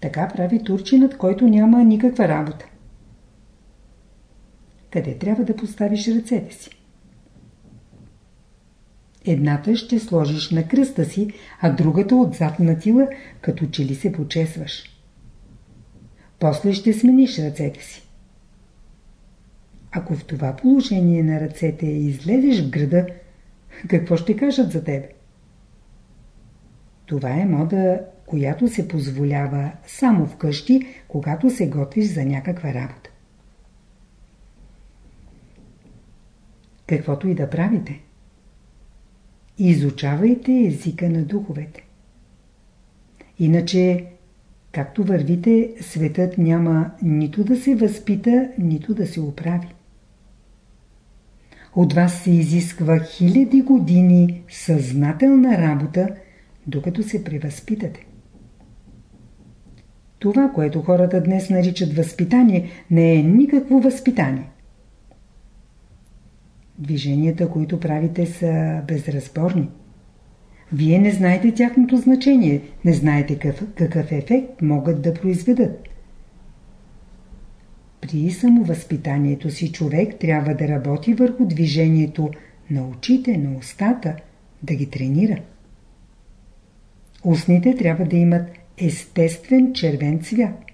Така прави турчинът, който няма никаква работа. Къде трябва да поставиш ръцете си? Едната ще сложиш на кръста си, а другата отзад на тила, като че ли се почесваш. После ще смениш ръцете си. Ако в това положение на ръцете излезеш в града, какво ще кажат за тебе? Това е мода, която се позволява само вкъщи, когато се готвиш за някаква работа. Каквото и да правите, изучавайте езика на духовете. Иначе, както вървите, светът няма нито да се възпита, нито да се оправи. От вас се изисква хиляди години съзнателна работа, докато се превъзпитате. Това, което хората днес наричат възпитание, не е никакво възпитание. Движенията, които правите, са безразборни. Вие не знаете тяхното значение, не знаете какъв, какъв ефект могат да произведат. При самовъзпитанието си човек трябва да работи върху движението на очите, на устата, да ги тренира. Устните трябва да имат естествен червен цвят.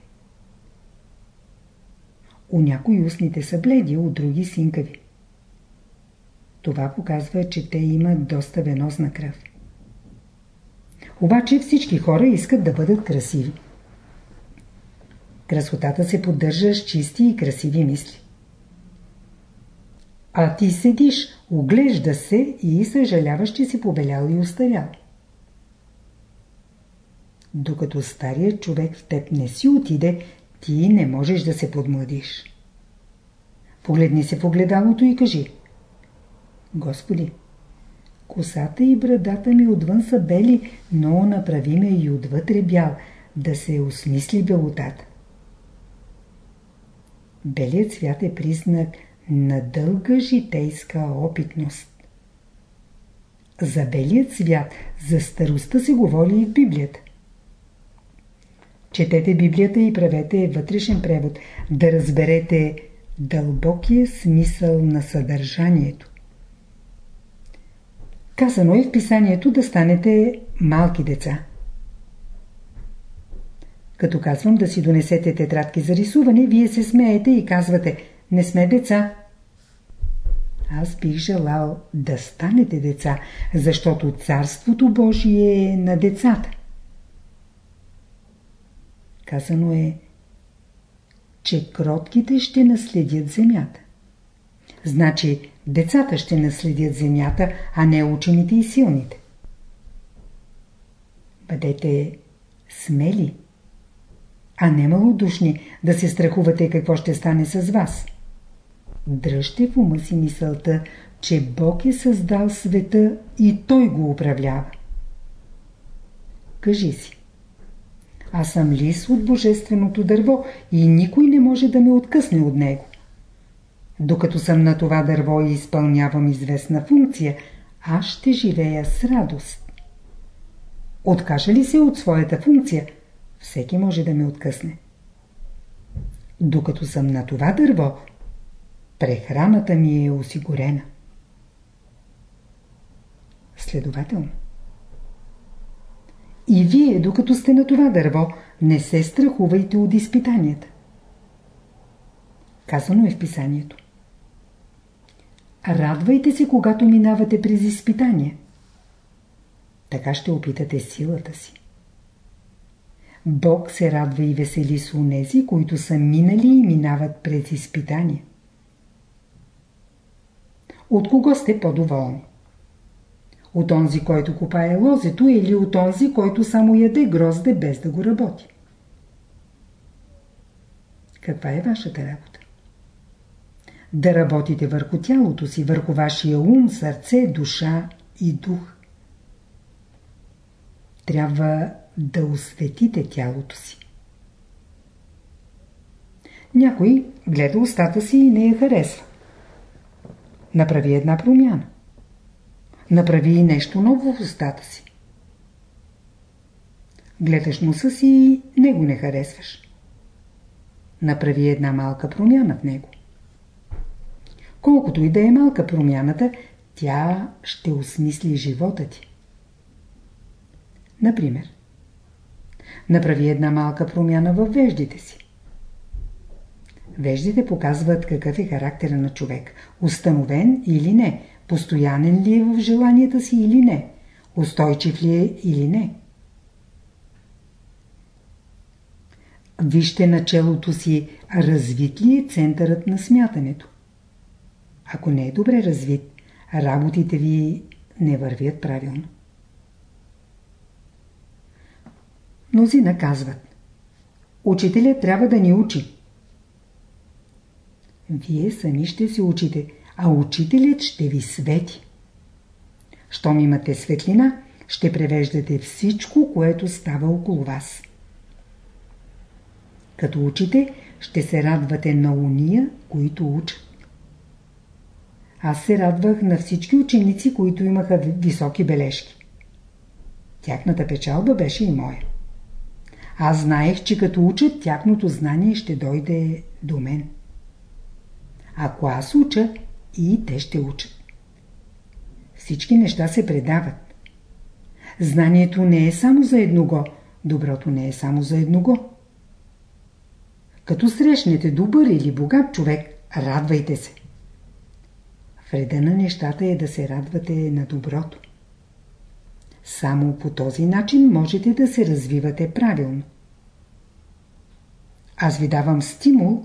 У някои устните са бледи, у други синкави. Това показва, че те имат доста венозна кръв. Обаче всички хора искат да бъдат красиви. Красотата се поддържа с чисти и красиви мисли. А ти седиш, оглежда се и съжаляваш, че си побелял и устарял. Докато старият човек в теб не си отиде, ти не можеш да се подмладиш. Погледни се в огледалото и кажи Господи, косата и брадата ми отвън са бели, но направи ме и отвътре бял, да се осмисли белотата. Белият цвят е признак на дълга житейска опитност. За белият цвят, за старостта се говори и в Библията. Четете Библията и правете вътрешен превод, да разберете дълбокия смисъл на съдържанието. Казано е в писанието да станете малки деца. Като казвам да си донесете тетрадки за рисуване, вие се смеете и казвате «Не сме деца». Аз бих желал да станете деца, защото Царството Божие е на децата. Казано е, че кротките ще наследят земята. Значи, децата ще наследят земята, а не учените и силните. Бъдете смели а не малодушни, да се страхувате какво ще стане с вас. Дръжте в ума си мисълта, че Бог е създал света и Той го управлява. Кажи си. Аз съм лис от божественото дърво и никой не може да ме откъсне от него. Докато съм на това дърво и изпълнявам известна функция, аз ще живея с радост. Откажа ли се от своята функция – всеки може да ме откъсне. Докато съм на това дърво, прехраната ми е осигурена. Следователно. И вие, докато сте на това дърво, не се страхувайте от изпитанията. Казано е в писанието. Радвайте се, когато минавате през изпитания. Така ще опитате силата си. Бог се радва и весели с унези, които са минали и минават през изпитания. От кого сте по-доволни? От онзи, който копае лозето или от онзи, който само яде грозде без да го работи? Каква е вашата работа? Да работите върху тялото си, върху вашия ум, сърце, душа и дух. Трябва да осветите тялото си. Някой гледа устата си и не я харесва. Направи една промяна. Направи нещо ново в устата си. Гледаш носа си и него не харесваш. Направи една малка промяна в него. Колкото и да е малка промяната, тя ще осмисли живота ти. Например, направи една малка промяна в веждите си. Веждите показват какъв е характера на човек. Установен или не. Постоянен ли е в желанията си или не. Устойчив ли е или не. Вижте началото си, развит ли е центърът на смятането. Ако не е добре развит, работите ви не вървят правилно. Мнозина казват Учителят трябва да ни учи. Вие сами ще се учите, а учителят ще ви свети. Щом имате светлина, ще превеждате всичко, което става около вас. Като учите, ще се радвате на уния, които учат. Аз се радвах на всички ученици, които имаха високи бележки. Тяхната печалба беше и моя. Аз знаех, че като учат, тяхното знание ще дойде до мен. Ако аз уча, и те ще учат. Всички неща се предават. Знанието не е само за едного, доброто не е само за едного. Като срещнете добър или богат човек, радвайте се. Вреда на нещата е да се радвате на доброто. Само по този начин можете да се развивате правилно. Аз ви давам стимул,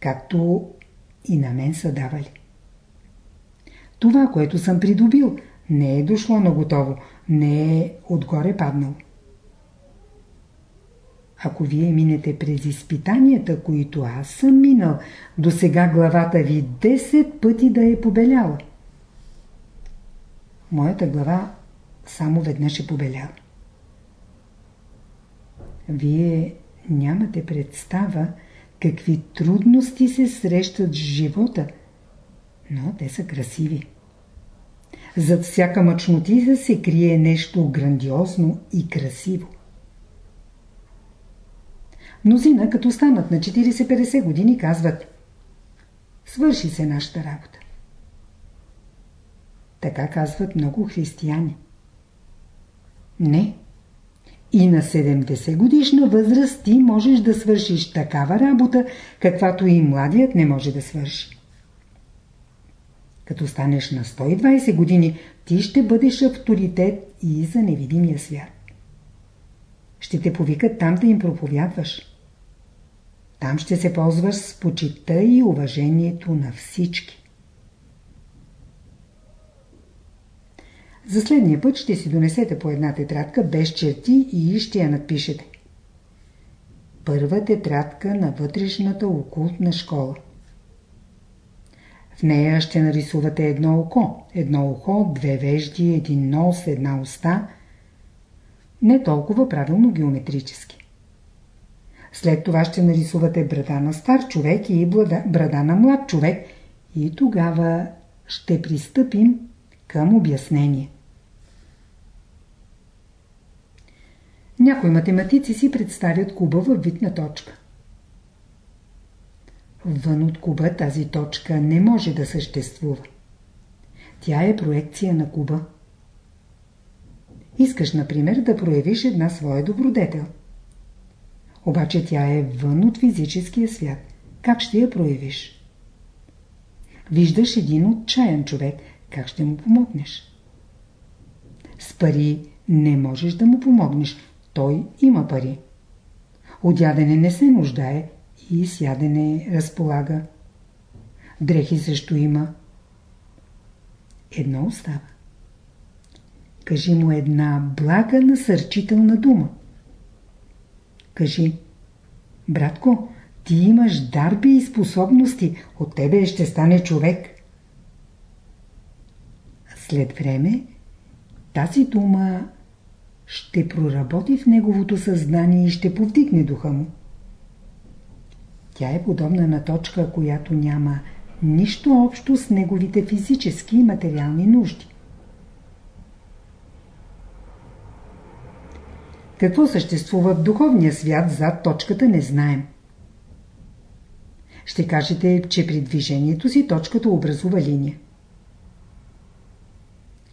както и на мен са давали. Това, което съм придобил, не е дошло на готово, не е отгоре паднало. Ако вие минете през изпитанията, които аз съм минал, до сега главата ви 10 пъти да е побеляла. Моята глава само веднъж е побеляла. Вие нямате представа какви трудности се срещат в живота, но те са красиви. Зад всяка мъчнотица се крие нещо грандиозно и красиво. Мнозина, като станат на 40-50 години, казват Свърши се нашата работа. Така казват много християни. Не. И на 70 годишна възраст ти можеш да свършиш такава работа, каквато и младият не може да свърши. Като станеш на 120 години, ти ще бъдеш авторитет и за невидимия свят. Ще те повикат там да им проповядваш. Там ще се ползваш с почита и уважението на всички. За следния път ще си донесете по една тетрадка без черти и ще я надпишете. Първа тетрадка на вътрешната окултна школа. В нея ще нарисувате едно око, едно ухо, две вежди, един нос, една уста. Не толкова правилно геометрически. След това ще нарисувате брада на стар човек и брада на млад човек и тогава ще пристъпим към обяснение. Някои математици си представят куба във вид на точка. Вън от куба тази точка не може да съществува. Тя е проекция на куба. Искаш, например, да проявиш една своя добродетел – обаче тя е вън от физическия свят. Как ще я проявиш? Виждаш един отчаян човек. Как ще му помогнеш? С пари не можеш да му помогнеш. Той има пари. От ядене не се нуждае и с ядене разполага. Дрехи също има. Едно остава. Кажи му една блага насърчителна дума. Кажи, братко, ти имаш дарби и способности, от тебе ще стане човек. След време тази дума ще проработи в неговото съзнание и ще повдигне духа му. Тя е подобна на точка, която няма нищо общо с неговите физически и материални нужди. Какво съществува в духовния свят зад точката не знаем. Ще кажете, че при движението си точката образува линия.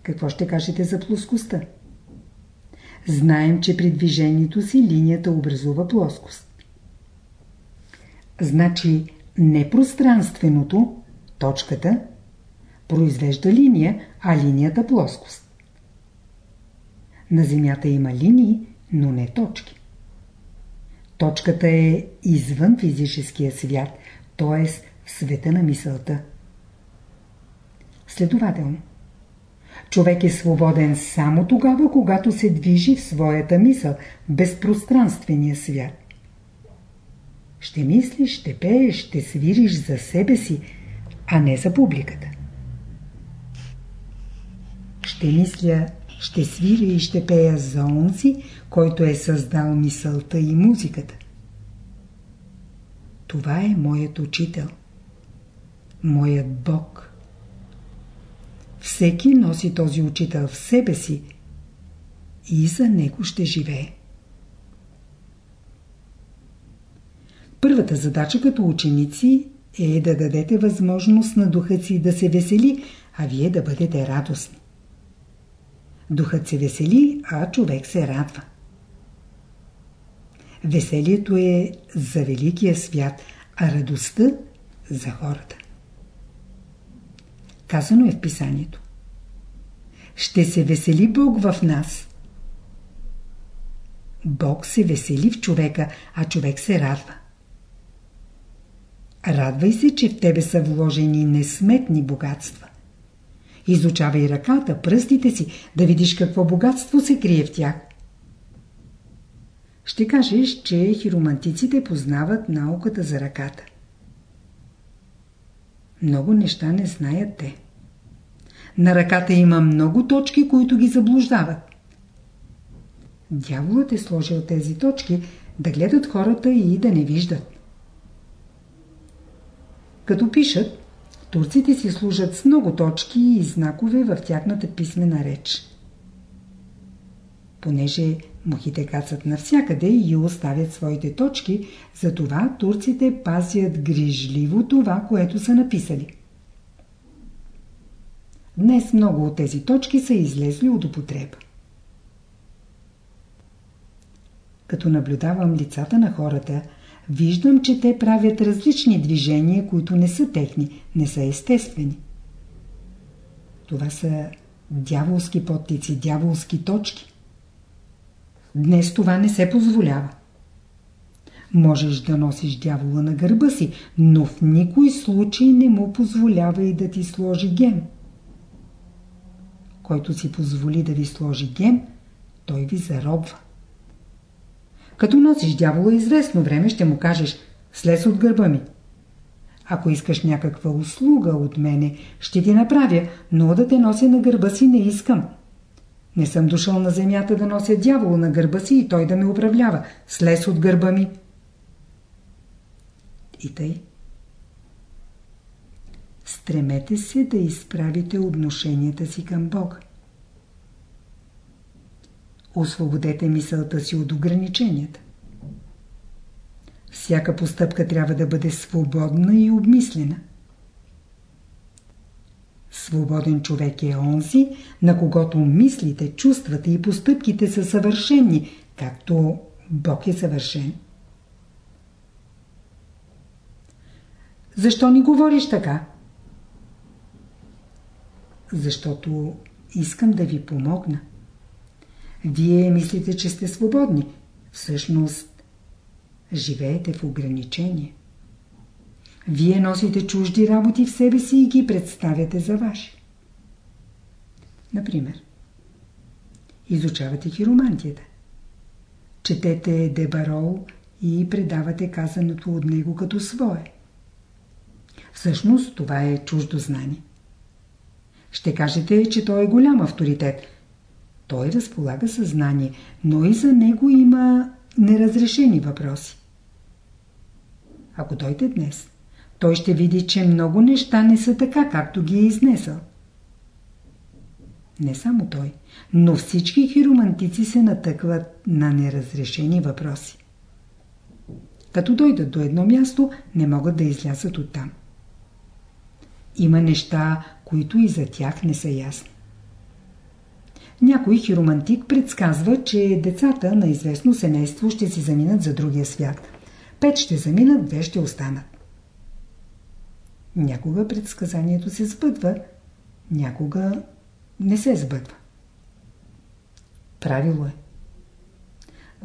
Какво ще кажете за плоскостта? Знаем, че при движението си линията образува плоскост. Значи непространственото, точката, произвежда линия, а линията плоскост. На Земята има линии, но не точки. Точката е извън физическия свят, т.е. в света на мисълта. Следователно, човек е свободен само тогава, когато се движи в своята мисъл, безпространствения свят. Ще мислиш, ще пееш, ще свириш за себе си, а не за публиката. Ще мисля, ще свиря и ще пея за онзи, който е създал мисълта и музиката. Това е моят учител. Моят Бог. Всеки носи този учител в себе си и за него ще живее. Първата задача като ученици е да дадете възможност на духът си да се весели, а вие да бъдете радостни. Духът се весели, а човек се радва. Веселието е за великия свят, а радостта за хората. Казано е в писанието. Ще се весели Бог в нас. Бог се весели в човека, а човек се радва. Радвай се, че в тебе са вложени несметни богатства. Изучавай ръката, пръстите си, да видиш какво богатство се крие в тях. Ще кажеш, че хиромантиците познават науката за ръката. Много неща не знаят те. На ръката има много точки, които ги заблуждават. Дяволът е сложил тези точки да гледат хората и да не виждат. Като пишат, турците си служат с много точки и знакове в тяхната писмена реч. Понеже мухите кацат навсякъде и оставят своите точки, затова турците пазят грижливо това, което са написали. Днес много от тези точки са излезли от употреба. Като наблюдавам лицата на хората – виждам, че те правят различни движения, които не са техни, не са естествени. Това са дяволски подтици, дяволски точки. Днес това не се позволява. Можеш да носиш дявола на гърба си, но в никой случай не му позволява и да ти сложи гем. Който си позволи да ви сложи гем, той ви заробва. Като носиш дявола известно време, ще му кажеш «Слез от гърба ми». Ако искаш някаква услуга от мене, ще ти направя, но да те нося на гърба си не искам. Не съм дошъл на земята да нося дявола на гърба си и той да ме управлява. Слез от гърба ми. И тъй. Стремете се да изправите отношенията си към Бога. Освободете мисълта си от ограниченията. Всяка постъпка трябва да бъде свободна и обмислена. Свободен човек е онзи, на когото мислите, чувствата и постъпките са съвършени, както Бог е съвършен. Защо ни говориш така? Защото искам да ви помогна. Вие мислите, че сте свободни. Всъщност, живеете в ограничение. Вие носите чужди работи в себе си и ги представяте за ваши. Например, изучавате хиромантията. Четете Дебарол и предавате казаното от него като свое. Всъщност това е чуждо знание. Ще кажете, че той е голям авторитет – той разполага съзнание, но и за него има неразрешени въпроси. Ако дойде днес, той ще види, че много неща не са така, както ги е изнесъл. Не само той, но всички хиромантици се натъкват на неразрешени въпроси. Като дойдат до едно място, не могат да излязат оттам. Има неща, които и за тях не са ясни. Някой хиромантик предсказва, че децата на известно семейство ще си заминат за другия свят. Пет ще заминат, две ще останат. Някога предсказанието се сбъдва, някога не се сбъдва. Правило е.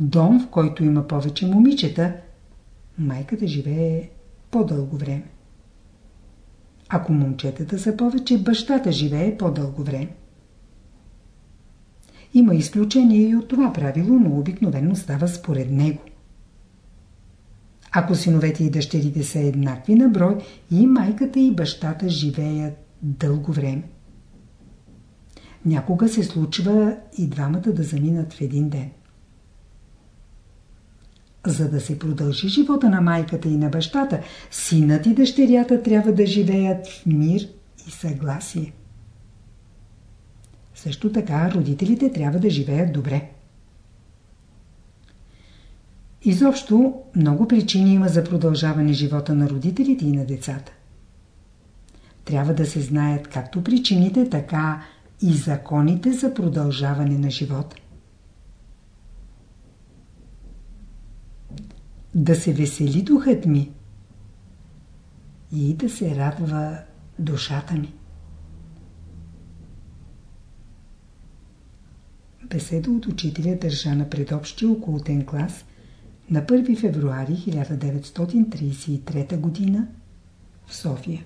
Дом, в който има повече момичета, майката живее по-дълго време. Ако момчетата са повече, бащата живее по-дълго време. Има изключение и от това правило, но обикновено става според него. Ако синовете и дъщерите са еднакви на брой, и майката и бащата живеят дълго време. Някога се случва и двамата да заминат в един ден. За да се продължи живота на майката и на бащата, синът и дъщерята трябва да живеят в мир и съгласие. Също така родителите трябва да живеят добре. Изобщо много причини има за продължаване живота на родителите и на децата. Трябва да се знаят както причините, така и законите за продължаване на живота. Да се весели духът ми и да се радва душата ми. Беседа от учителя държа на предобщия околотен клас на 1 февруари 1933 г. в София.